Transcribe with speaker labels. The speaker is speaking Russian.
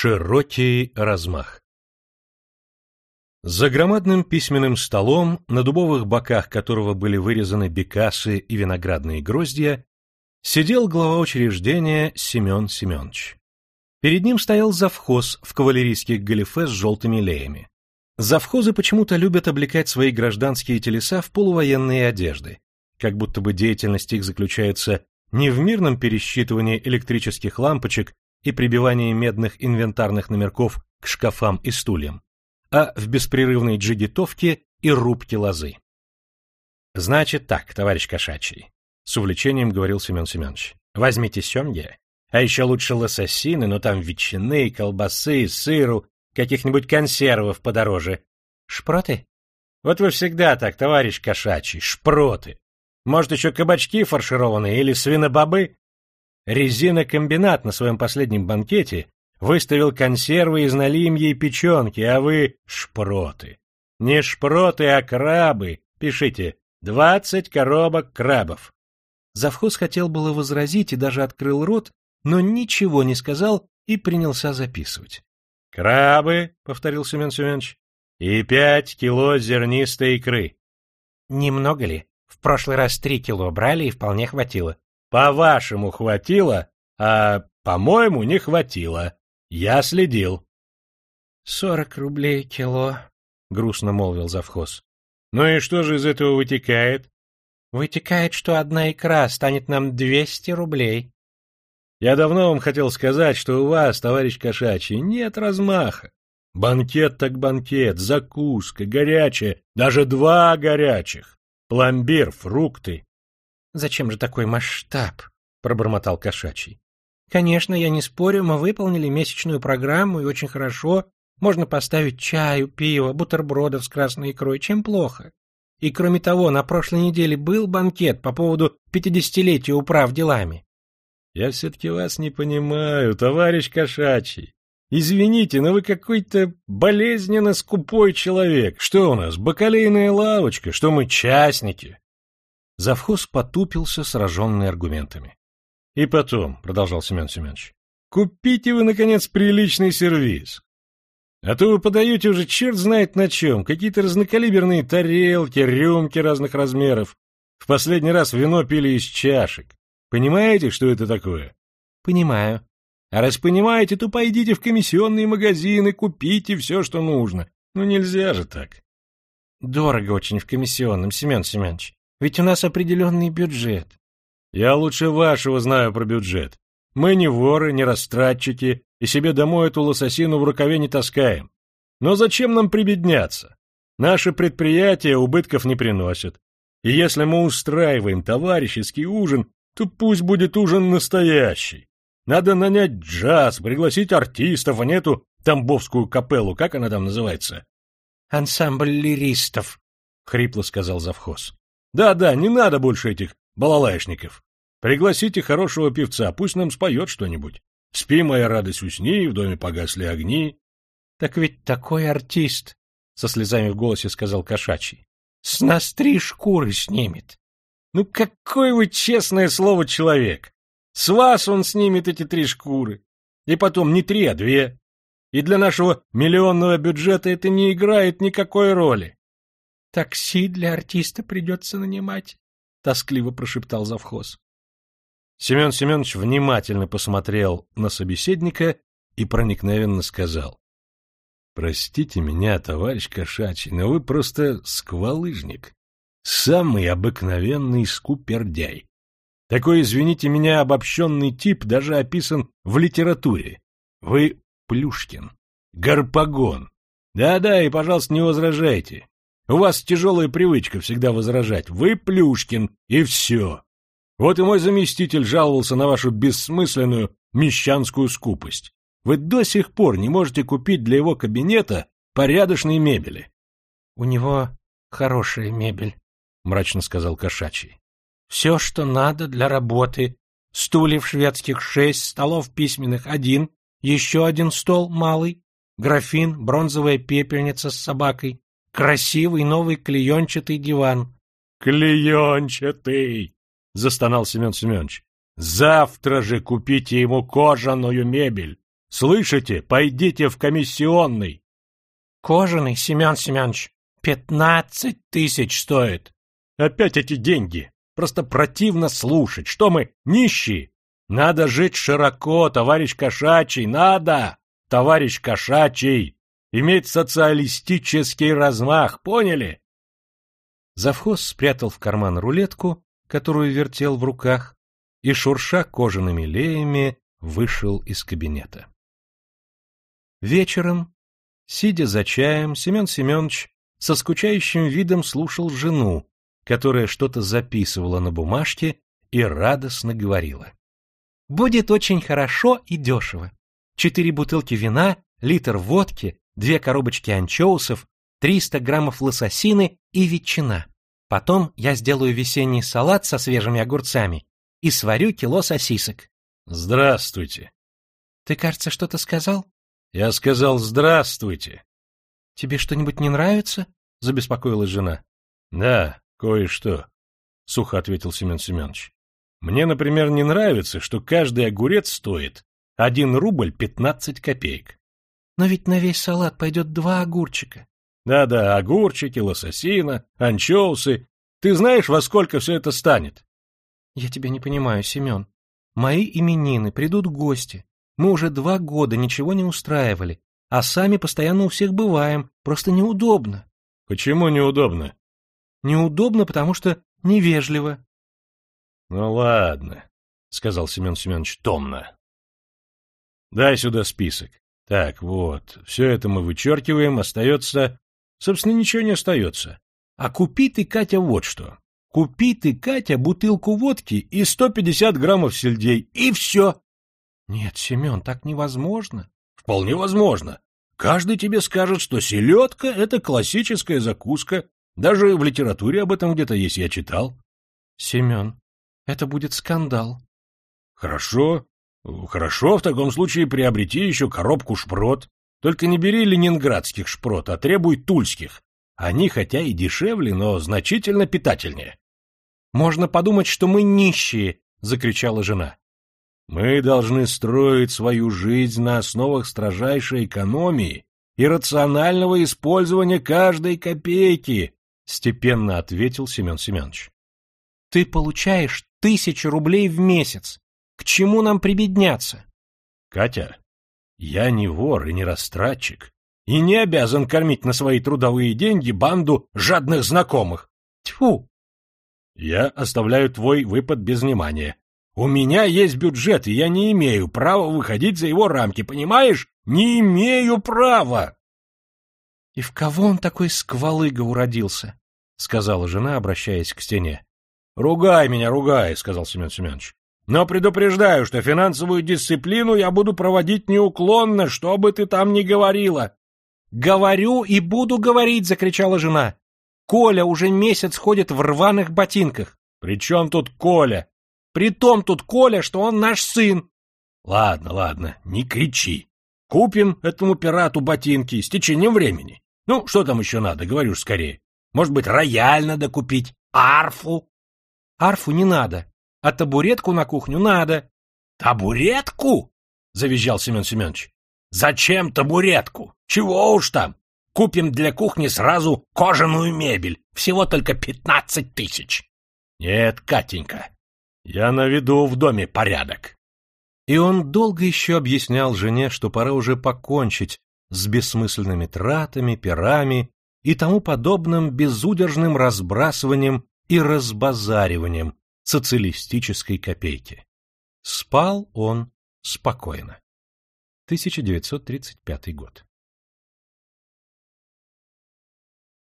Speaker 1: Широкий размах За громадным письменным столом, на дубовых боках которого были вырезаны бекасы и виноградные гроздья, сидел глава учреждения Семен Семенович. Перед ним стоял завхоз в кавалерийских галифе с желтыми леями. Завхозы почему-то любят облекать свои гражданские телеса в полувоенные одежды, как будто бы деятельность их заключается не в мирном пересчитывании электрических лампочек и прибивании медных инвентарных номерков к шкафам и стульям, а в беспрерывной джигитовке и рубке лозы. «Значит так, товарищ Кошачий», — с увлечением говорил Семен Семенович, — «возьмите семги, а еще лучше лососины, но там ветчины, колбасы, сыру, каких-нибудь консервов подороже. Шпроты? Вот вы всегда так, товарищ Кошачий, шпроты. Может, еще кабачки фаршированные или свинобобы? Резинокомбинат на своем последнем банкете выставил консервы из налимья и печенки, а вы — шпроты. Не шпроты, а крабы. Пишите «двадцать коробок крабов». Завхоз хотел было возразить и даже открыл рот, но ничего не сказал и принялся записывать. «Крабы», — повторил Семен Семенович, — «и пять кило зернистой икры». «Немного ли? В прошлый раз три кило брали и вполне хватило. По-вашему хватило, а по-моему не хватило. Я следил. Сорок рублей кило, грустно молвил завхоз. Ну и что же из этого вытекает? Вытекает, что одна икра станет нам двести рублей. Я давно вам хотел сказать, что у вас, товарищ Кошачий, нет размаха. Банкет так банкет, закуска, горячая, даже два горячих. Пломбир, фрукты, Зачем же такой масштаб? пробормотал кошачий. Конечно, я не спорю, мы выполнили месячную программу и очень хорошо. Можно поставить чаю, пиво, бутербродов с красной икрой, чем плохо. И кроме того, на прошлой неделе был банкет по поводу пятидесятилетия управ делами. Я все-таки вас не понимаю, товарищ кошачий. Извините, но вы какой-то болезненно скупой человек. Что у нас, бакалейная лавочка, что мы частники? Завхоз потупился, сраженный аргументами. — И потом, — продолжал Семен Семенович, — купите вы, наконец, приличный сервиз. А то вы подаете уже черт знает на чем, какие-то разнокалиберные тарелки, рюмки разных размеров. В последний раз вино пили из чашек. Понимаете, что это такое? — Понимаю. А раз понимаете, то пойдите в комиссионные магазины, купите все, что нужно. Ну, нельзя же так. — Дорого очень в комиссионном, Семен Семенович. Ведь у нас определенный бюджет. Я лучше вашего знаю про бюджет. Мы не воры, не растратчики, и себе домой эту лососину в рукаве не таскаем. Но зачем нам прибедняться? Наши предприятия убытков не приносят. И если мы устраиваем товарищеский ужин, то пусть будет ужин настоящий. Надо нанять джаз, пригласить артистов, а не эту тамбовскую капеллу, как она там называется? — Ансамбль лиристов, — хрипло сказал завхоз. Да-да, не надо больше этих балалайшников. Пригласите хорошего певца, пусть нам споет что-нибудь. Спи, моя радость, усни, в доме погасли огни. — Так ведь такой артист, — со слезами в голосе сказал кошачий. — С нас три шкуры снимет. Ну какой вы, честное слово, человек! С вас он снимет эти три шкуры. И потом не три, а две. И для нашего миллионного бюджета это не играет никакой роли. Такси для артиста придется нанимать, — тоскливо прошептал завхоз. Семен Семенович внимательно посмотрел на собеседника и проникновенно сказал. — Простите меня, товарищ Кошачий, но вы просто сквалыжник. Самый обыкновенный скупердяй. Такой, извините меня, обобщенный тип даже описан в литературе. Вы Плюшкин, Гарпагон. Да-да, и, пожалуйста, не возражайте. У вас тяжелая привычка всегда возражать. Вы Плюшкин, и все. Вот и мой заместитель жаловался на вашу бессмысленную мещанскую скупость. Вы до сих пор не можете купить для его кабинета порядочной мебели. — У него хорошая мебель, — мрачно сказал Кошачий. — Все, что надо для работы. Стульев шведских шесть, столов письменных один, еще один стол малый, графин, бронзовая пепельница с собакой, красивый новый клеенчатый диван. — Клеенчатый! — застонал Семен Семенович. — Завтра же купите ему кожаную мебель. Слышите? Пойдите в комиссионный.
Speaker 2: Кожаный, Семен Семенович, пятнадцать тысяч стоит.
Speaker 1: Опять эти деньги. Просто противно слушать. Что мы, нищие? Надо жить широко, товарищ Кошачий, надо! Товарищ Кошачий! Иметь социалистический размах, поняли? Завхоз спрятал в карман рулетку, которую вертел в руках, и, шурша кожаными леями, вышел из кабинета. Вечером, сидя за чаем, Семен Семенович со скучающим видом слушал жену, которая что-то записывала на бумажке и радостно говорила. «Будет очень хорошо и дешево. Четыре бутылки вина, литр водки, две коробочки анчоусов, триста граммов лососины и ветчина. Потом я сделаю весенний салат со свежими огурцами и сварю кило сосисок. Здравствуйте. Ты, кажется, что-то сказал? Я сказал здравствуйте. Тебе что-нибудь не нравится? Забеспокоилась жена. Да, кое-что, сухо ответил Семен Семенович. Мне, например, не нравится, что каждый огурец стоит один рубль пятнадцать копеек. Но ведь на весь салат пойдет два огурчика. Да-да, огурчики, лососина, анчоусы. Ты знаешь, во сколько все это станет? Я тебя не понимаю, Семен. Мои именины, придут гости. Мы уже два года ничего не устраивали, а сами постоянно у всех бываем, просто неудобно. Почему неудобно? Неудобно, потому что невежливо. Ну ладно, сказал Семен Семенович томно. Дай сюда список. Так, вот, все это мы вычеркиваем, остается Собственно, ничего не остается. А купи ты, Катя, вот что. Купи ты, Катя, бутылку водки и 150 граммов сельдей, и все. Нет, Семен, так невозможно. Вполне возможно. Каждый тебе скажет, что селедка — это классическая закуска. Даже в литературе об этом где-то есть, я читал. Семен, это будет скандал. Хорошо, хорошо, в таком случае приобрети еще коробку шпрот. Только не бери ленинградских шпрот, а требуй тульских. Они хотя и дешевле, но значительно питательнее. Можно подумать, что мы нищие, закричала жена. Мы должны строить свою жизнь на основах строжайшей экономии и рационального использования каждой копейки, степенно ответил Семен Семенович. Ты получаешь тысячу рублей в месяц. Чему нам прибедняться? Катя, я не вор и не растратчик, и не обязан кормить на свои трудовые деньги банду жадных знакомых. Тьфу! Я оставляю твой выпад без внимания. У меня есть бюджет, и я не имею права выходить за его рамки, понимаешь? Не имею права! — И в кого он такой сквалыга уродился? — сказала жена, обращаясь к стене. — Ругай меня, ругай, — сказал Семен Семенович. Но предупреждаю, что финансовую дисциплину я буду проводить неуклонно, что бы ты там ни говорила. — Говорю и буду говорить, — закричала жена. — Коля уже месяц ходит в рваных ботинках. — При чем тут Коля? — При том тут Коля, что он наш сын. — Ладно, ладно, не кричи. Купим этому пирату ботинки с течением времени. Ну, что там еще надо, говорю скорее. Может быть, рояль надо купить, арфу? Арфу не надо, а табуретку на кухню надо. — Табуретку? — завизжал Семен Семенович. — Зачем табуретку? Чего уж там? Купим для кухни сразу кожаную мебель. Всего только пятнадцать тысяч. — Нет, Катенька, я наведу в доме порядок. И он долго еще объяснял жене, что пора уже покончить с бессмысленными тратами, пирами и тому подобным безудержным разбрасыванием и разбазариванием, социалистической копейки. Спал он спокойно. 1935 год.